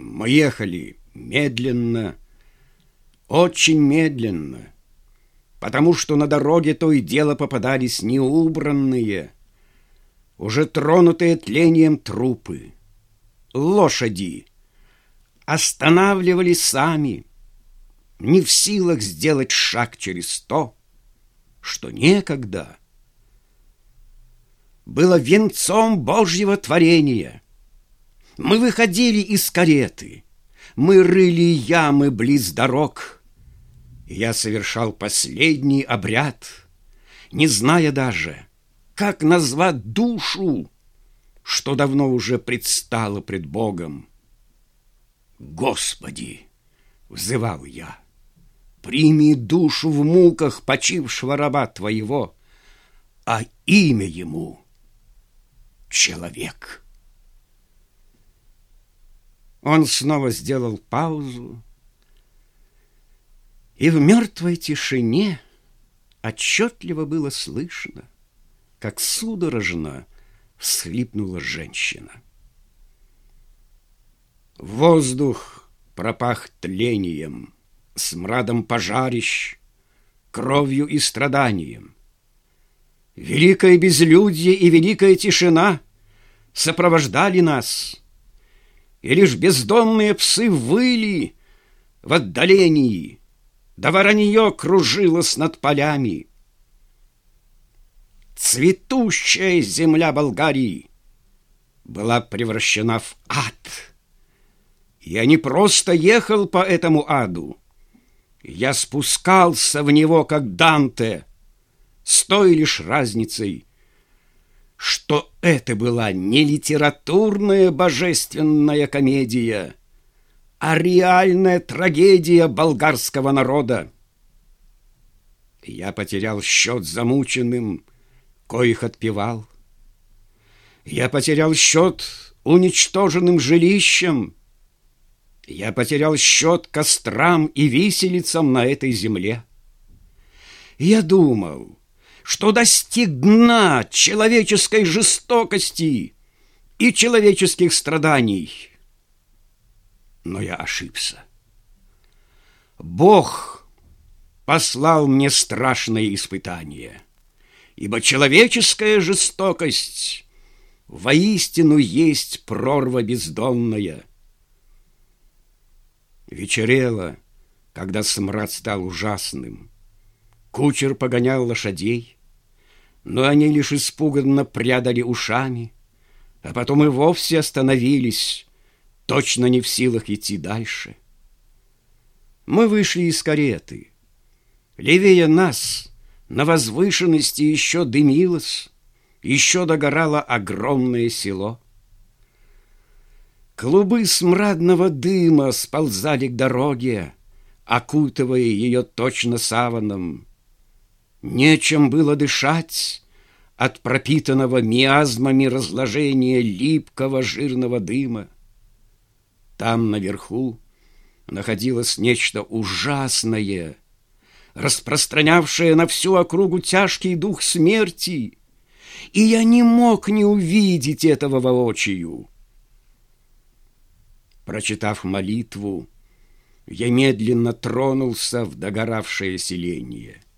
Мы ехали медленно, очень медленно, потому что на дороге то и дело попадались неубранные, уже тронутые тлением трупы. Лошади останавливались сами, не в силах сделать шаг через то, что некогда было венцом Божьего творения. Мы выходили из кареты, мы рыли ямы близ дорог. Я совершал последний обряд, не зная даже, как назвать душу, что давно уже предстало пред Богом. «Господи!» — взывал я. «Прими душу в муках почившего раба Твоего, а имя ему — человек». Он снова сделал паузу, и в мертвой тишине отчетливо было слышно, как судорожно всхлипнула женщина. Воздух пропах тлением, смрадом пожарищ, кровью и страданием. Великое безлюдье и великая тишина сопровождали нас — и лишь бездомные псы выли в отдалении, да воронье кружилось над полями. Цветущая земля Болгарии была превращена в ад. Я не просто ехал по этому аду, я спускался в него, как Данте, с той лишь разницей — что это была не литературная божественная комедия, а реальная трагедия болгарского народа. Я потерял счет замученным, коих отпевал. Я потерял счет уничтоженным жилищем. Я потерял счет кострам и виселицам на этой земле. Я думал, что достиг дна человеческой жестокости и человеческих страданий. Но я ошибся. Бог послал мне страшное испытание, ибо человеческая жестокость воистину есть прорва бездонная. Вечерело, когда смрад стал ужасным. Кучер погонял лошадей, но они лишь испуганно прядали ушами, а потом и вовсе остановились, точно не в силах идти дальше. Мы вышли из кареты. Левее нас на возвышенности еще дымилось, еще догорало огромное село. Клубы смрадного дыма сползали к дороге, окутывая ее точно саваном. Нечем было дышать от пропитанного миазмами разложения липкого жирного дыма. Там наверху находилось нечто ужасное, распространявшее на всю округу тяжкий дух смерти, и я не мог не увидеть этого воочию. Прочитав молитву, я медленно тронулся в догоравшее селение —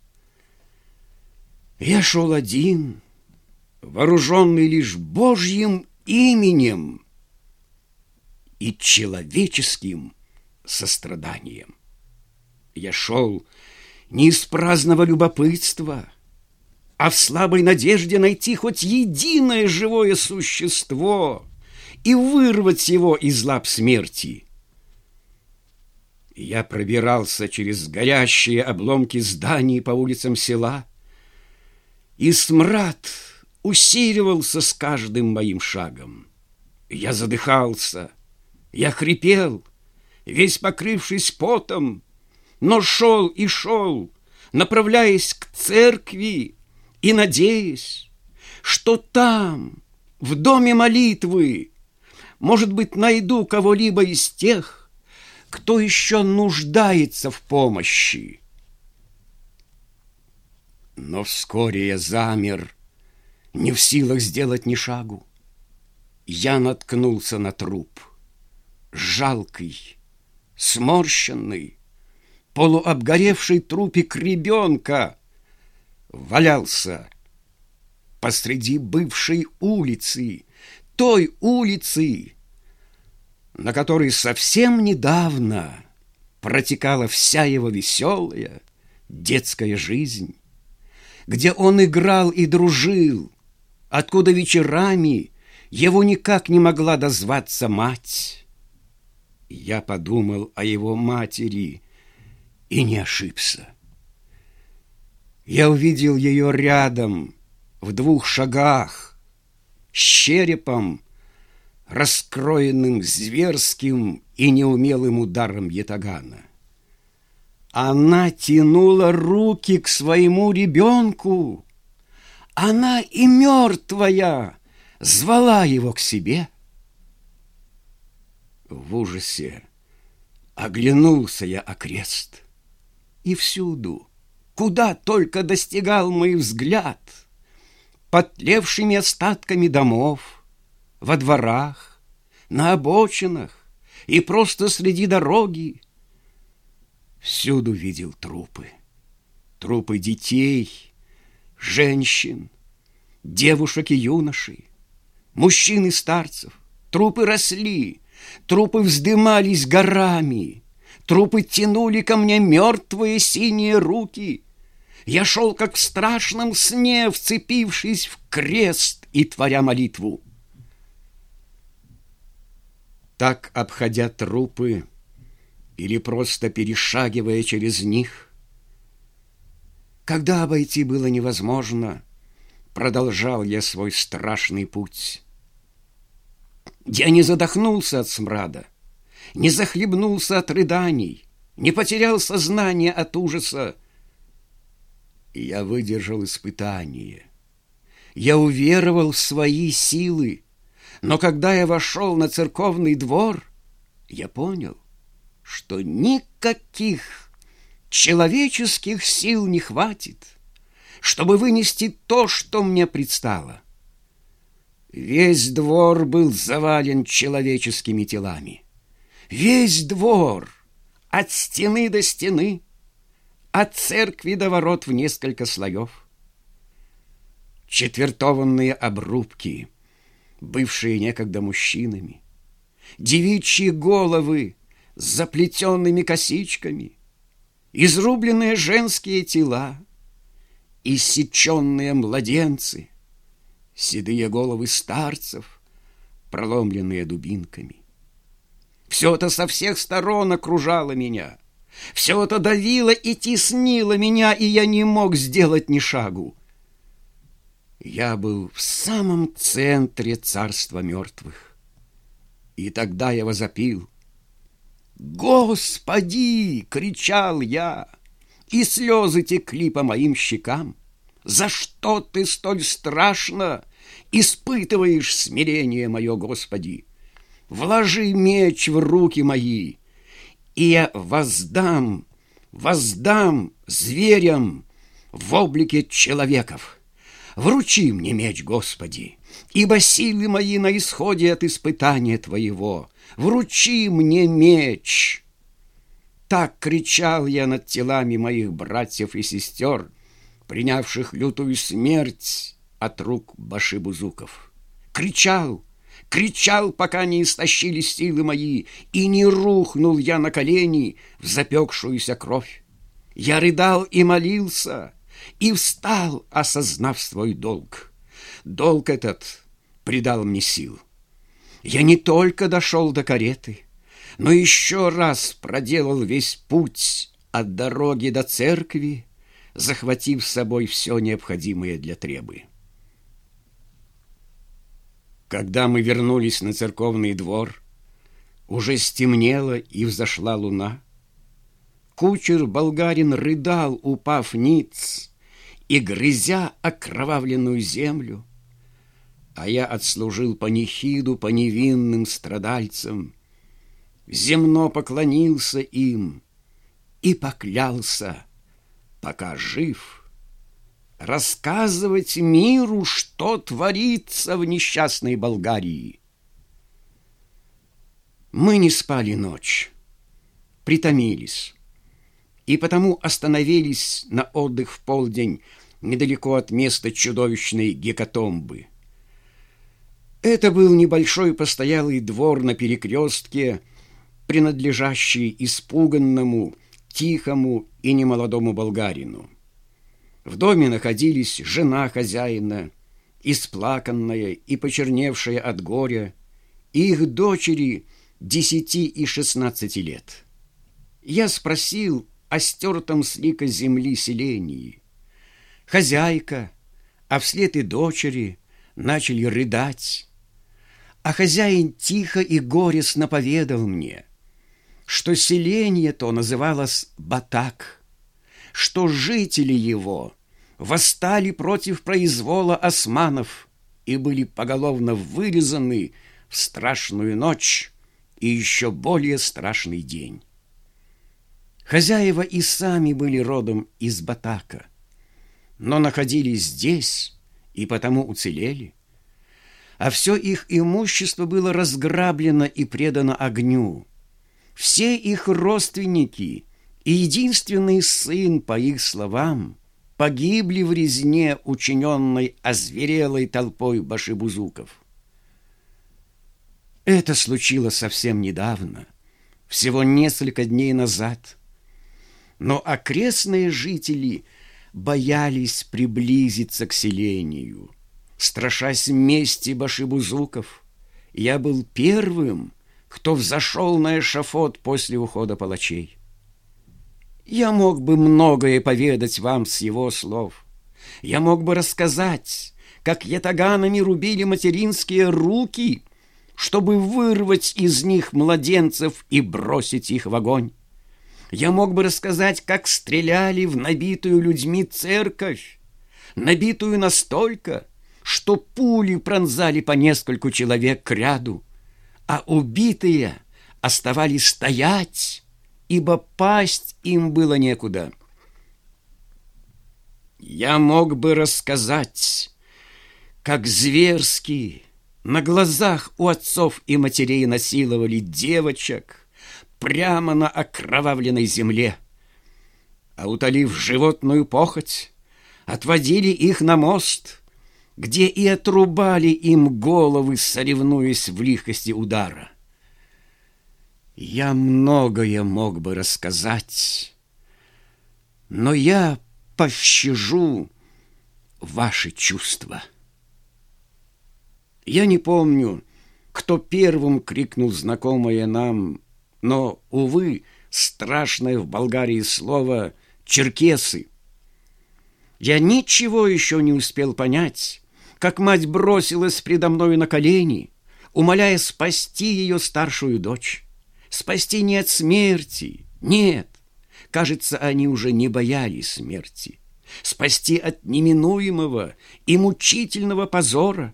я шел один, вооруженный лишь Божьим именем и человеческим состраданием. Я шел не из праздного любопытства, а в слабой надежде найти хоть единое живое существо и вырвать его из лап смерти. Я пробирался через горящие обломки зданий по улицам села, и смрад усиливался с каждым моим шагом. Я задыхался, я хрипел, весь покрывшись потом, но шел и шел, направляясь к церкви и надеясь, что там, в доме молитвы, может быть, найду кого-либо из тех, кто еще нуждается в помощи. Но вскоре я замер, не в силах сделать ни шагу. Я наткнулся на труп. жалкий, сморщенный, полуобгоревший трупик ребенка валялся посреди бывшей улицы, той улицы, на которой совсем недавно протекала вся его веселая детская жизнь, где он играл и дружил, откуда вечерами его никак не могла дозваться мать. Я подумал о его матери и не ошибся. Я увидел ее рядом, в двух шагах, с черепом, раскроенным зверским и неумелым ударом ятагана. Она тянула руки к своему ребенку. Она и мертвая звала его к себе. В ужасе оглянулся я окрест. И всюду, куда только достигал мой взгляд, Потлевшими остатками домов, во дворах, на обочинах и просто среди дороги, Всюду видел трупы, трупы детей, женщин, девушек и юношей, мужчин и старцев. Трупы росли, трупы вздымались горами, трупы тянули ко мне мертвые синие руки. Я шел, как в страшном сне, вцепившись в крест и творя молитву. Так, обходя трупы, или просто перешагивая через них. Когда обойти было невозможно, продолжал я свой страшный путь. Я не задохнулся от смрада, не захлебнулся от рыданий, не потерял сознание от ужаса. Я выдержал испытание. Я уверовал в свои силы, но когда я вошел на церковный двор, я понял, что никаких человеческих сил не хватит, чтобы вынести то, что мне предстало. Весь двор был завален человеческими телами. Весь двор, от стены до стены, от церкви до ворот в несколько слоев. Четвертованные обрубки, бывшие некогда мужчинами, девичьи головы, с заплетенными косичками, изрубленные женские тела, иссеченные младенцы, седые головы старцев, проломленные дубинками. Все это со всех сторон окружало меня. Все это давило и теснило меня, и я не мог сделать ни шагу. Я был в самом центре царства мертвых. И тогда я возопил. «Господи!» — кричал я, и слезы текли по моим щекам. «За что ты столь страшно испытываешь смирение мое, Господи? Вложи меч в руки мои, и я воздам, воздам зверям в облике человеков. Вручи мне меч, Господи, ибо силы мои на исходе от испытания Твоего» вручи мне меч!» Так кричал я над телами моих братьев и сестер, принявших лютую смерть от рук башибузуков. Кричал, кричал, пока не истощились силы мои, и не рухнул я на колени в запекшуюся кровь. Я рыдал и молился, и встал, осознав свой долг. Долг этот придал мне сил. Я не только дошел до кареты, но еще раз проделал весь путь от дороги до церкви, захватив с собой все необходимое для требы. Когда мы вернулись на церковный двор, уже стемнело и взошла луна. Кучер-болгарин рыдал, упав ниц, и грызя окровавленную землю, а я отслужил панихиду по невинным страдальцам, земно поклонился им и поклялся, пока жив, рассказывать миру, что творится в несчастной Болгарии. Мы не спали ночь, притомились, и потому остановились на отдых в полдень недалеко от места чудовищной гекатомбы. Это был небольшой постоялый двор на перекрестке, принадлежащий испуганному, тихому и немолодому болгарину. В доме находились жена хозяина, исплаканная и почерневшая от горя, и их дочери десяти и шестнадцати лет. Я спросил о стертом с лика земли селении. Хозяйка, а вслед и дочери начали рыдать. А хозяин тихо и горестно поведал мне, что селение то называлось Батак — что жители его восстали против произвола османов и были поголовно вырезаны в страшную ночь и еще более страшный день. Хозяева и сами были родом из Батака, но находились здесь и потому уцелели, а все их имущество было разграблено и предано огню. Все их родственники – и единственный сын, по их словам, погибли в резне, учиненной озверелой толпой башибузуков. Это случилось совсем недавно, всего несколько дней назад. Но окрестные жители боялись приблизиться к селению. Страшась мести башибузуков, я был первым, кто взошел на эшафот после ухода палачей. Я мог бы многое поведать вам с его слов. Я мог бы рассказать, как ятаганами рубили материнские руки, чтобы вырвать из них младенцев и бросить их в огонь. Я мог бы рассказать, как стреляли в набитую людьми церковь, набитую настолько, что пули пронзали по нескольку человек к ряду, а убитые оставались стоять, ибо пасть им было некуда. Я мог бы рассказать, как зверски на глазах у отцов и матерей насиловали девочек прямо на окровавленной земле, а утолив животную похоть, отводили их на мост, где и отрубали им головы, соревнуясь в лихости удара. Я многое мог бы рассказать, но я пощажу ваши чувства. Я не помню, кто первым крикнул знакомое нам, но, увы, страшное в Болгарии слово «черкесы». Я ничего еще не успел понять, как мать бросилась предо мною на колени, умоляя спасти ее старшую дочь спасти не от смерти, нет. Кажется, они уже не боялись смерти. Спасти от неминуемого и мучительного позора.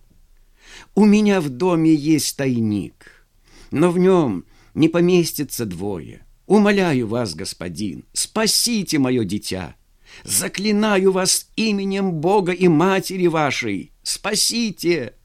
У меня в доме есть тайник, но в нем не поместится двое. Умоляю вас, господин, спасите мое дитя. Заклинаю вас именем Бога и Матери вашей. Спасите!»